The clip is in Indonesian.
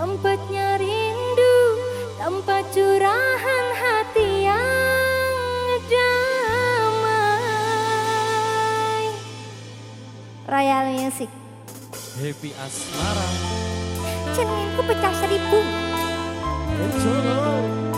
Tempatnya rindu Tempat curahan hati yang damai. Royal Music. Happy Asmara. Cerminku pecah seribu. Enjoy